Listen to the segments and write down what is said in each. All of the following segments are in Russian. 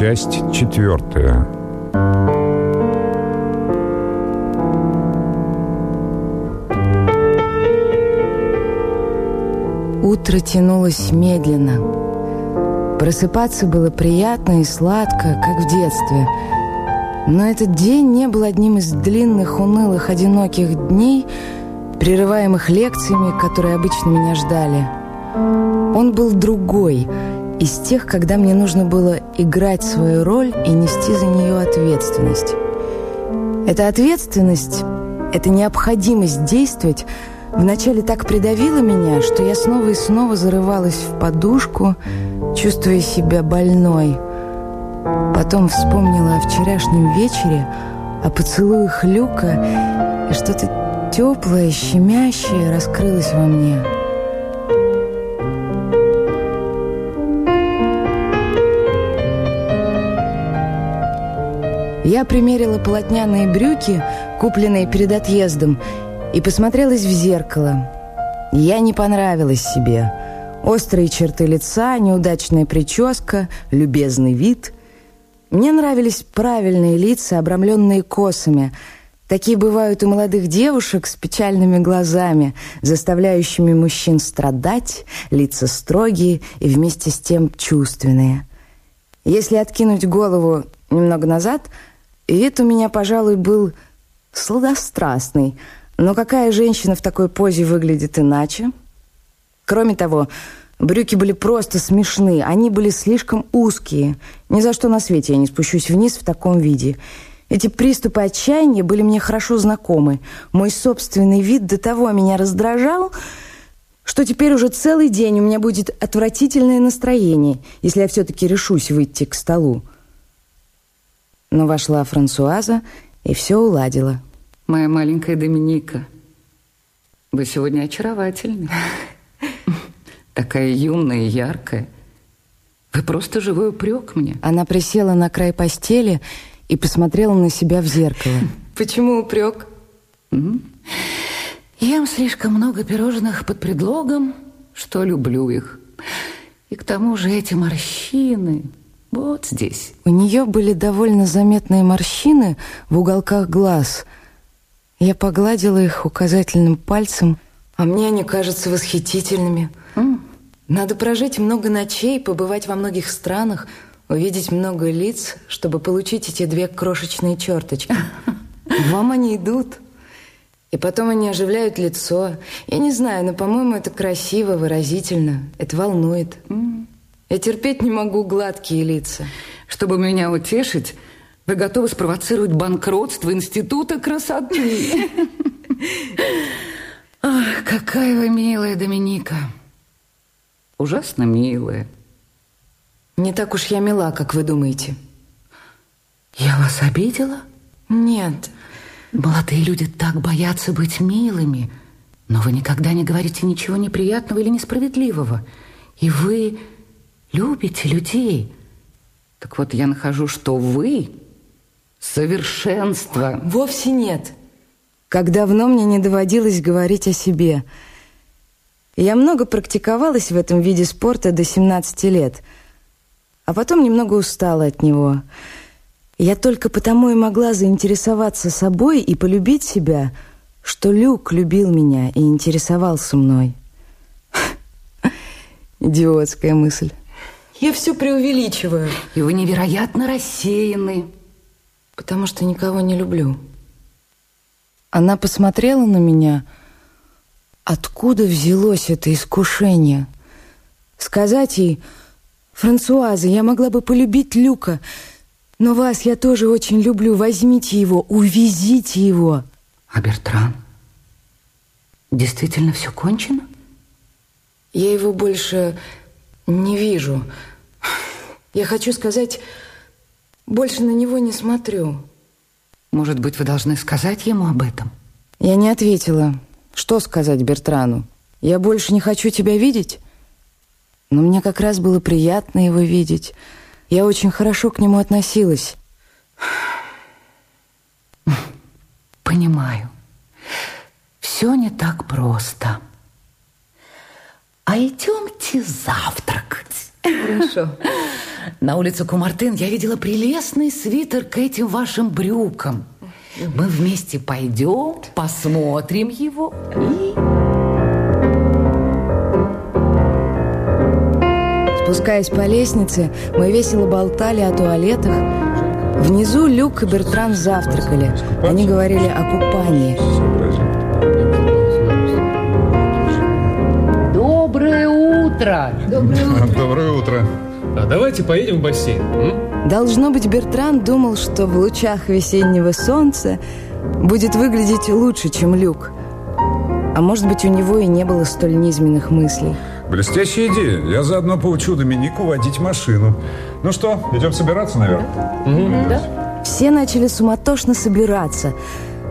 Часть четвертая. Утро тянулось медленно. Просыпаться было приятно и сладко, как в детстве. Но этот день не был одним из длинных, унылых, одиноких дней, прерываемых лекциями, которые обычно меня ждали. Он был другой, из тех, когда мне нужно было играть свою роль и нести за нее ответственность. Эта ответственность, эта необходимость действовать – вначале так придавила меня, что я снова и снова зарывалась в подушку, чувствуя себя больной. Потом вспомнила о вчерашнем вечере, о поцелуях Люка, и что-то теплое, щемящее раскрылось во мне. Я примерила полотняные брюки, купленные перед отъездом, и посмотрелась в зеркало. Я не понравилась себе. Острые черты лица, неудачная прическа, любезный вид. Мне нравились правильные лица, обрамленные косами. Такие бывают у молодых девушек с печальными глазами, заставляющими мужчин страдать, лица строгие и вместе с тем чувственные. Если откинуть голову немного назад, вид у меня, пожалуй, был сладострастный – но какая женщина в такой позе выглядит иначе? Кроме того, брюки были просто смешны, они были слишком узкие. Ни за что на свете я не спущусь вниз в таком виде. Эти приступы отчаяния были мне хорошо знакомы. Мой собственный вид до того меня раздражал, что теперь уже целый день у меня будет отвратительное настроение, если я все-таки решусь выйти к столу. Но вошла Франсуаза и все уладила. Моя маленькая Доминика, вы сегодня очаровательны. Такая юная и яркая. Вы просто живой упрек мне. Она присела на край постели и посмотрела на себя в зеркало. Почему упрек? Ем слишком много пирожных под предлогом, что люблю их. И к тому же эти морщины вот здесь. У нее были довольно заметные морщины в уголках глаз – я погладила их указательным пальцем, а мне они кажутся восхитительными. Mm. Надо прожить много ночей, побывать во многих странах, увидеть много лиц, чтобы получить эти две крошечные черточки. Вам они идут. И потом они оживляют лицо. Я не знаю, но, по-моему, это красиво, выразительно. Это волнует. Mm. Я терпеть не могу гладкие лица. Чтобы меня утешить, вы готовы спровоцировать банкротство Института красоты. Ах, какая вы милая, Доминика. Ужасно милая. Не так уж я мила, как вы думаете. Я вас обидела? Нет. Молодые люди так боятся быть милыми, но вы никогда не говорите ничего неприятного или несправедливого. И вы любите людей. Так вот, я нахожу, что вы Совершенство. Вовсе нет. Как давно мне не доводилось говорить о себе. Я много практиковалась в этом виде спорта до 17 лет, а потом немного устала от него. Я только потому и могла заинтересоваться собой и полюбить себя, что Люк любил меня и интересовался мной. Идиотская мысль. Я все преувеличиваю. И вы невероятно рассеяны потому что никого не люблю. Она посмотрела на меня. Откуда взялось это искушение? Сказать ей, «Франсуаза, я могла бы полюбить Люка, но вас я тоже очень люблю. Возьмите его, увезите его». А Бертран? Действительно все кончено? Я его больше не вижу. Я хочу сказать... Больше на него не смотрю. Может быть, вы должны сказать ему об этом? Я не ответила. Что сказать Бертрану? Я больше не хочу тебя видеть? Но мне как раз было приятно его видеть. Я очень хорошо к нему относилась. Понимаю. Все не так просто. А идемте завтракать. Хорошо. На улице Кумартын я видела прелестный свитер к этим вашим брюкам. Мы вместе пойдем, посмотрим его и... Спускаясь по лестнице, мы весело болтали о туалетах. Внизу Люк и Бертран завтракали. Они говорили о купании. Утро! Доброе утро. Доброе утро. А давайте поедем в бассейн. м? Должно быть, Бертран думал, что в лучах весеннего солнца будет выглядеть лучше, чем Люк. А может быть, у него и не было столь низменных мыслей. Блестящая идея. Я заодно поучу Доминику водить машину. Ну что, идем собираться наверх? Все начали суматошно собираться.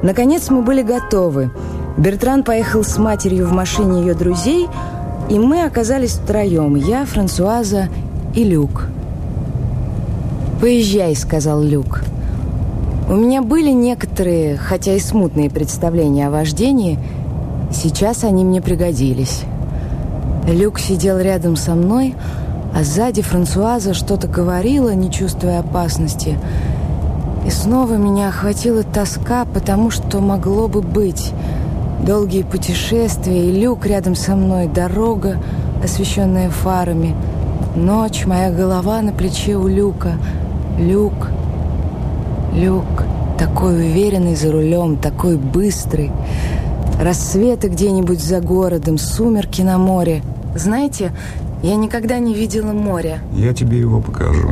Наконец мы были готовы. Бертран поехал с матерью в машине ее друзей, и мы оказались втроем. Я, Франсуаза и Люк. «Поезжай», — сказал Люк. У меня были некоторые, хотя и смутные представления о вождении. Сейчас они мне пригодились. Люк сидел рядом со мной, а сзади Франсуаза что-то говорила, не чувствуя опасности. И снова меня охватила тоска, потому что могло бы быть. Долгие путешествия, и люк рядом со мной, дорога, освещенная фарами. Ночь, моя голова на плече у люка. Люк, люк, такой уверенный за рулем, такой быстрый. Рассветы где-нибудь за городом, сумерки на море. Знаете, я никогда не видела моря. Я тебе его покажу.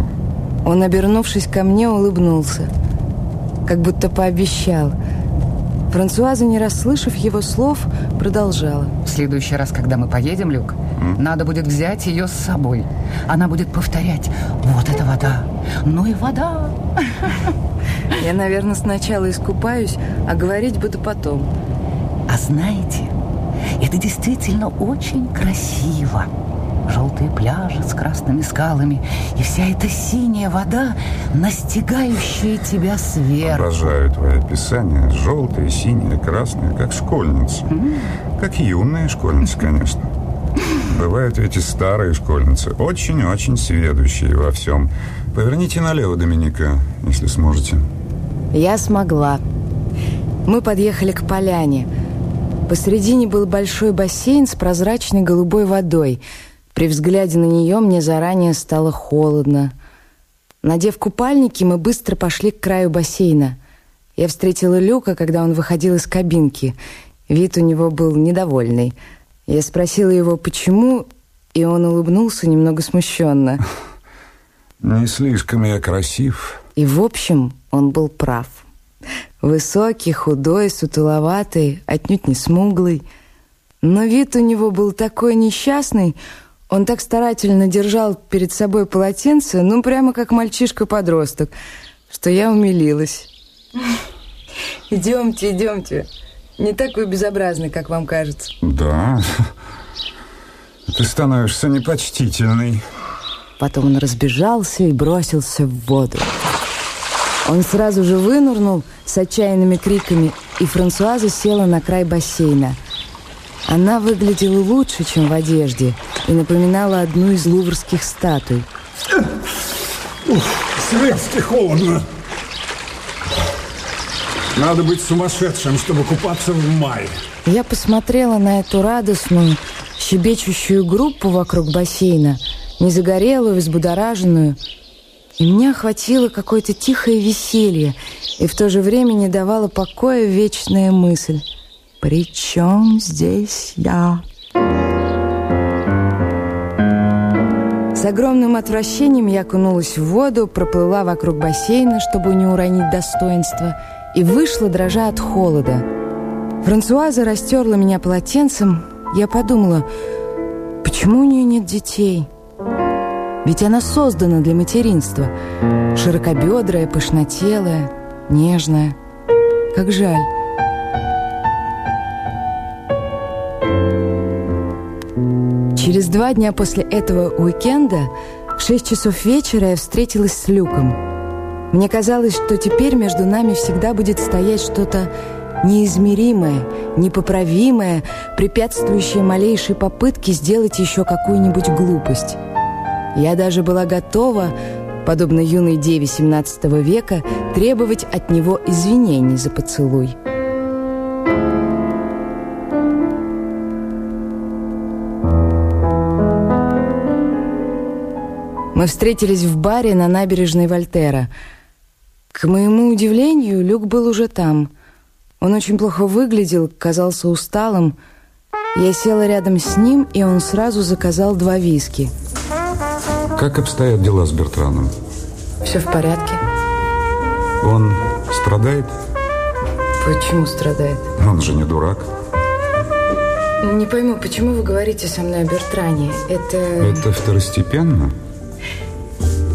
Он, обернувшись ко мне, улыбнулся, как будто пообещал. Франсуаза, не расслышав его слов, продолжала. В следующий раз, когда мы поедем, Люк, надо будет взять ее с собой. Она будет повторять «Вот это вода! Ну и вода!» Я, наверное, сначала искупаюсь, а говорить буду потом. А знаете, это действительно очень красиво. Желтые пляжи с красными скалами и вся эта синяя вода, настигающая тебя сверху. Обожаю твое описание. Желтое, синее, красное, как школьница. Как юная школьница, конечно. Бывают ведь и старые школьницы, очень-очень сведущие во всем. Поверните налево, Доминика, если сможете. Я смогла. Мы подъехали к поляне. Посредине был большой бассейн с прозрачной голубой водой. При взгляде на нее мне заранее стало холодно. Надев купальники, мы быстро пошли к краю бассейна. Я встретила Люка, когда он выходил из кабинки. Вид у него был недовольный. Я спросила его, почему, и он улыбнулся немного смущенно. Не слишком я красив. И, в общем, он был прав. Высокий, худой, сутуловатый, отнюдь не смуглый. Но вид у него был такой несчастный, он так старательно держал перед собой полотенце, ну, прямо как мальчишка-подросток, что я умилилась. Идемте, идемте. Не такой безобразный, как вам кажется. Да. Ты становишься непочтительной. Потом он разбежался и бросился в воду. Он сразу же вынырнул с отчаянными криками, и Франсуаза села на край бассейна. Она выглядела лучше, чем в одежде, и напоминала одну из луврских статуй. Сверски холодно. Надо быть сумасшедшим, чтобы купаться в мае. Я посмотрела на эту радостную, щебечущую группу вокруг бассейна, незагорелую, взбудораженную, и меня охватило какое-то тихое веселье, и в то же время не давала покоя вечная мысль. «При чем здесь я?» С огромным отвращением я окунулась в воду, проплыла вокруг бассейна, чтобы не уронить достоинство, и вышла, дрожа от холода. Франсуаза растерла меня полотенцем. Я подумала, почему у нее нет детей? Ведь она создана для материнства. Широкобедрая, пышнотелая, нежная. Как жаль. Через два дня после этого уикенда в шесть часов вечера я встретилась с Люком. Мне казалось, что теперь между нами всегда будет стоять что-то неизмеримое, непоправимое, препятствующее малейшей попытке сделать еще какую-нибудь глупость. Я даже была готова, подобно юной деве XVII века, требовать от него извинений за поцелуй. Мы встретились в баре на набережной Вольтера. К моему удивлению, Люк был уже там. Он очень плохо выглядел, казался усталым. Я села рядом с ним, и он сразу заказал два виски. Как обстоят дела с Бертраном? Все в порядке. Он страдает? Почему страдает? Он же не дурак. Не пойму, почему вы говорите со мной о Бертране? Это... Это второстепенно?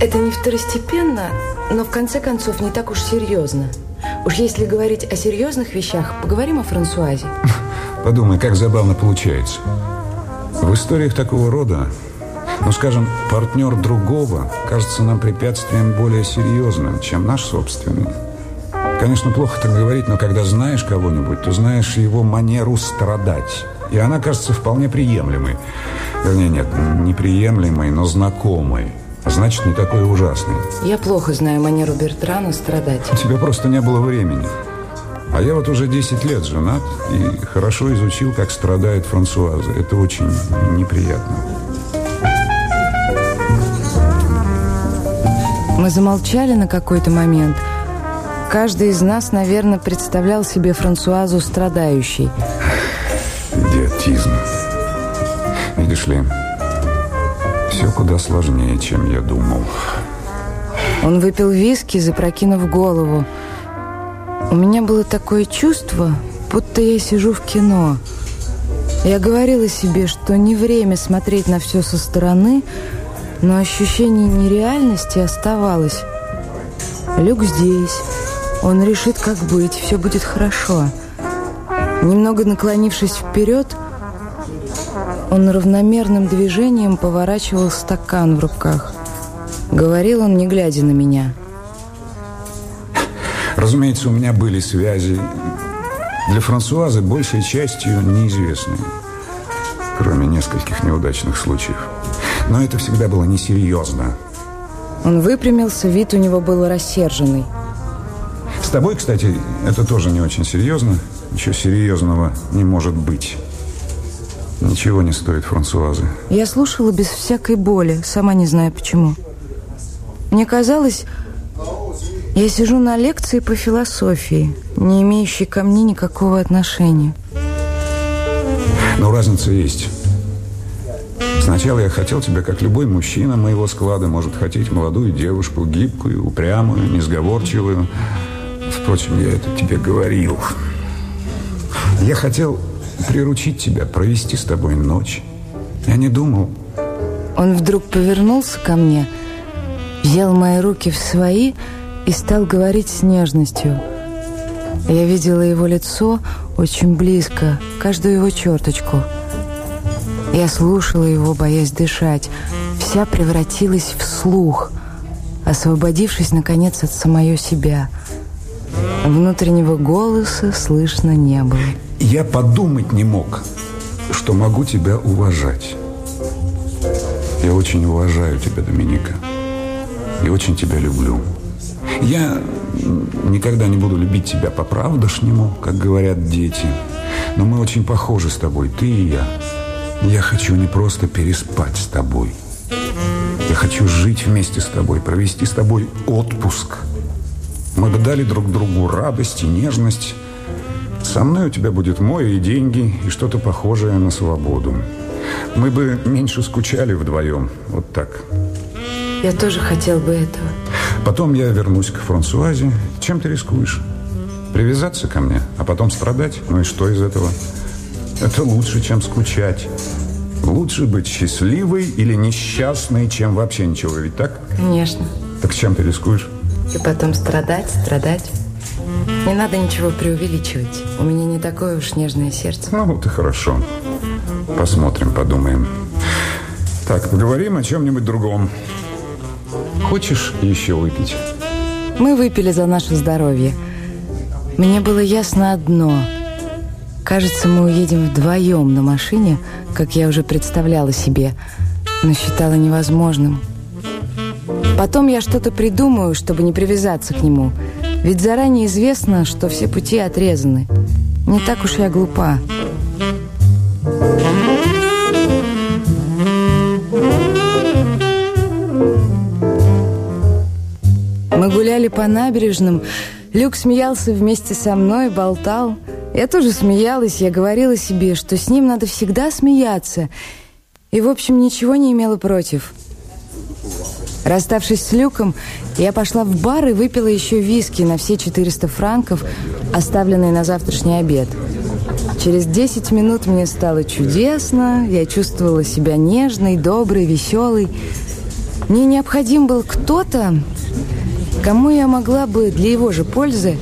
Это не второстепенно, но в конце концов не так уж серьезно. Уж если говорить о серьезных вещах, поговорим о Франсуазе. Подумай, как забавно получается. В историях такого рода, ну, скажем, партнер другого кажется нам препятствием более серьезным, чем наш собственный. Конечно, плохо так говорить, но когда знаешь кого-нибудь, то знаешь его манеру страдать. И она кажется вполне приемлемой. Вернее, нет, неприемлемой, но знакомой. Значит, не такой ужасный. Я плохо знаю манеру Бертрана страдать. У тебя просто не было времени. А я вот уже 10 лет женат и хорошо изучил, как страдает Франсуаза. Это очень неприятно. Мы замолчали на какой-то момент. Каждый из нас, наверное, представлял себе Франсуазу страдающей. Идиотизм. Видишь ли, все куда сложнее, чем я думал. Он выпил виски, запрокинув голову. У меня было такое чувство, будто я сижу в кино. Я говорила себе, что не время смотреть на все со стороны, но ощущение нереальности оставалось. Люк здесь. Он решит, как быть. Все будет хорошо. Немного наклонившись вперед, он равномерным движением поворачивал стакан в руках. Говорил он, не глядя на меня. Разумеется, у меня были связи. Для Франсуазы большей частью неизвестные. Кроме нескольких неудачных случаев. Но это всегда было несерьезно. Он выпрямился, вид у него был рассерженный. С тобой, кстати, это тоже не очень серьезно. Ничего серьезного не может быть. Ничего не стоит Франсуазы. Я слушала без всякой боли, сама не знаю почему. Мне казалось, я сижу на лекции по философии, не имеющей ко мне никакого отношения. Но разница есть. Сначала я хотел тебя, как любой мужчина моего склада может хотеть молодую девушку, гибкую, упрямую, несговорчивую. Впрочем, я это тебе говорил. Я хотел приручить тебя, провести с тобой ночь. Я не думал. Он вдруг повернулся ко мне, взял мои руки в свои и стал говорить с нежностью. Я видела его лицо очень близко, каждую его черточку. Я слушала его, боясь дышать. Вся превратилась в слух, освободившись, наконец, от самое себя. Внутреннего голоса слышно не было. Я подумать не мог, что могу тебя уважать. Я очень уважаю тебя, Доминика. И очень тебя люблю. Я никогда не буду любить тебя по-правдошнему, как говорят дети. Но мы очень похожи с тобой, ты и я. Я хочу не просто переспать с тобой. Я хочу жить вместе с тобой, провести с тобой отпуск. Мы бы дали друг другу радость и нежность, со мной у тебя будет море и деньги, и что-то похожее на свободу. Мы бы меньше скучали вдвоем. Вот так. Я тоже хотел бы этого. Потом я вернусь к Франсуазе. Чем ты рискуешь? Привязаться ко мне, а потом страдать? Ну и что из этого? Это лучше, чем скучать. Лучше быть счастливой или несчастной, чем вообще ничего, ведь так? Конечно. Так чем ты рискуешь? И потом страдать, страдать. Не надо ничего преувеличивать. У меня не такое уж нежное сердце. Ну, вот и хорошо. Посмотрим, подумаем. Так, поговорим о чем-нибудь другом. Хочешь еще выпить? Мы выпили за наше здоровье. Мне было ясно одно. Кажется, мы уедем вдвоем на машине, как я уже представляла себе, но считала невозможным. Потом я что-то придумаю, чтобы не привязаться к нему. Ведь заранее известно, что все пути отрезаны. Не так уж я глупа. Мы гуляли по набережным. Люк смеялся вместе со мной, болтал. Я тоже смеялась, я говорила себе, что с ним надо всегда смеяться. И, в общем, ничего не имела против. Расставшись с Люком, я пошла в бар и выпила еще виски на все 400 франков, оставленные на завтрашний обед. Через 10 минут мне стало чудесно, я чувствовала себя нежной, доброй, веселой. Мне необходим был кто-то, кому я могла бы для его же пользы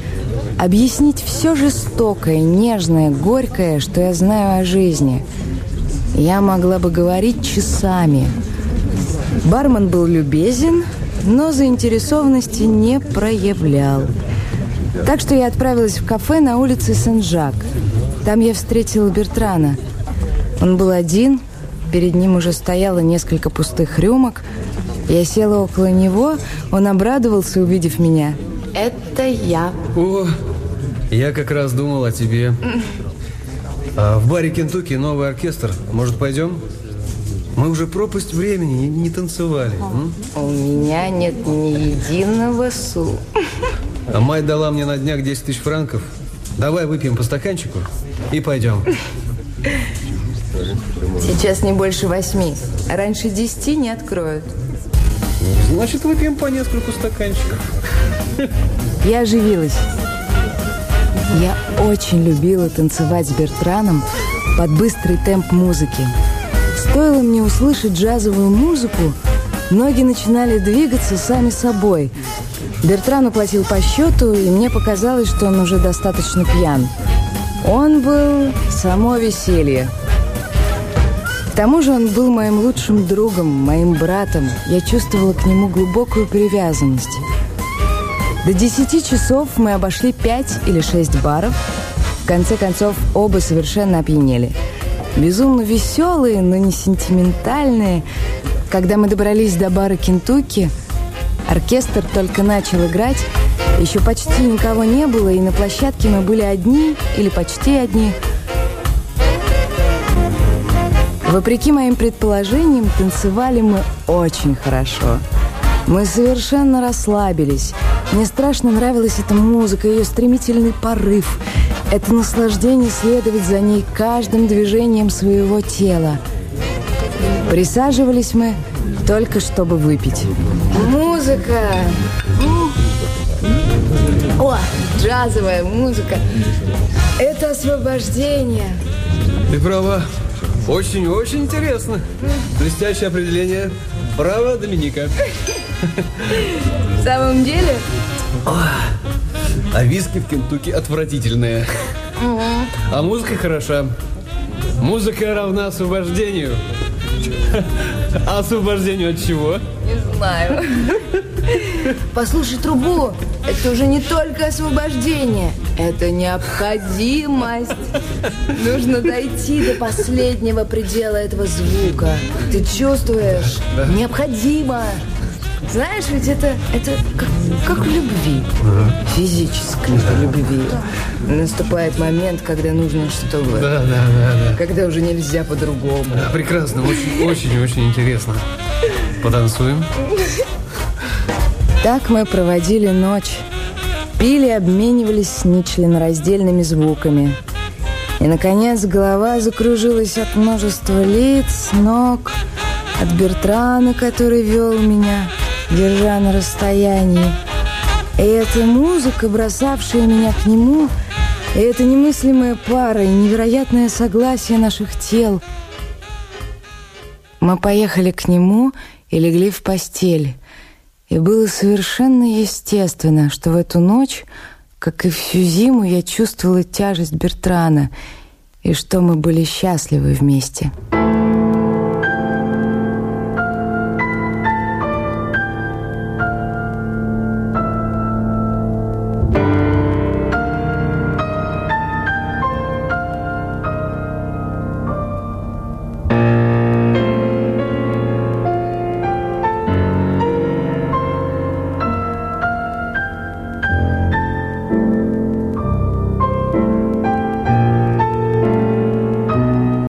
объяснить все жестокое, нежное, горькое, что я знаю о жизни. Я могла бы говорить часами. Бармен был любезен, но заинтересованности не проявлял. Так что я отправилась в кафе на улице Сен-Жак. Там я встретила Бертрана. Он был один, перед ним уже стояло несколько пустых рюмок. Я села около него, он обрадовался, увидев меня. «Это я». О, я как раз думал о тебе. А в баре Кентукки новый оркестр. Может, пойдем? Мы уже пропасть времени не, не танцевали. У меня нет ни единого су. А мать дала мне на днях 10 тысяч франков. Давай выпьем по стаканчику и пойдем. Сейчас не больше восьми. Раньше десяти не откроют. Значит, выпьем по нескольку стаканчиков. Я оживилась. Я очень любила танцевать с Бертраном под быстрый темп музыки. Стоило мне услышать джазовую музыку, ноги начинали двигаться сами собой. Бертран уплатил по счету, и мне показалось, что он уже достаточно пьян. Он был само веселье. К тому же он был моим лучшим другом, моим братом. Я чувствовала к нему глубокую привязанность. До 10 часов мы обошли 5 или 6 баров. В конце концов, оба совершенно опьянели. Безумно веселые, но не сентиментальные. Когда мы добрались до бара Кентукки, оркестр только начал играть. Еще почти никого не было, и на площадке мы были одни или почти одни. Вопреки моим предположениям, танцевали мы очень хорошо. Мы совершенно расслабились. Мне страшно нравилась эта музыка, ее стремительный порыв. Это наслаждение следовать за ней каждым движением своего тела. Присаживались мы только чтобы выпить. Музыка! О, джазовая музыка. Это освобождение. Ты права. Очень-очень интересно. Блестящее определение. Браво, Доминика. В самом деле, А виски в Кентукки отвратительные. А музыка хороша. Музыка равна освобождению. А освобождению от чего? не знаю. Послушай трубу. Это уже не только освобождение. Это необходимость. Нужно дойти до последнего предела этого звука. Ты чувствуешь? Необходимо. Знаешь, ведь это, это как, как в любви. Физической любви. Наступает момент, когда нужно, чтобы... Да, да, да, да. Когда уже нельзя по-другому. Да, прекрасно, очень, очень, очень интересно. Потанцуем? Так мы проводили ночь. Пили, обменивались нечленораздельными звуками. И, наконец, голова закружилась от множества лиц, ног, от Бертрана, который вел меня, держа на расстоянии. Эта музыка, бросавшая меня к нему, и эта немыслимая пара, и невероятное согласие наших тел. Мы поехали к нему и легли в постель. И было совершенно естественно, что в эту ночь, как и всю зиму, я чувствовала тяжесть Бертрана, и что мы были счастливы вместе.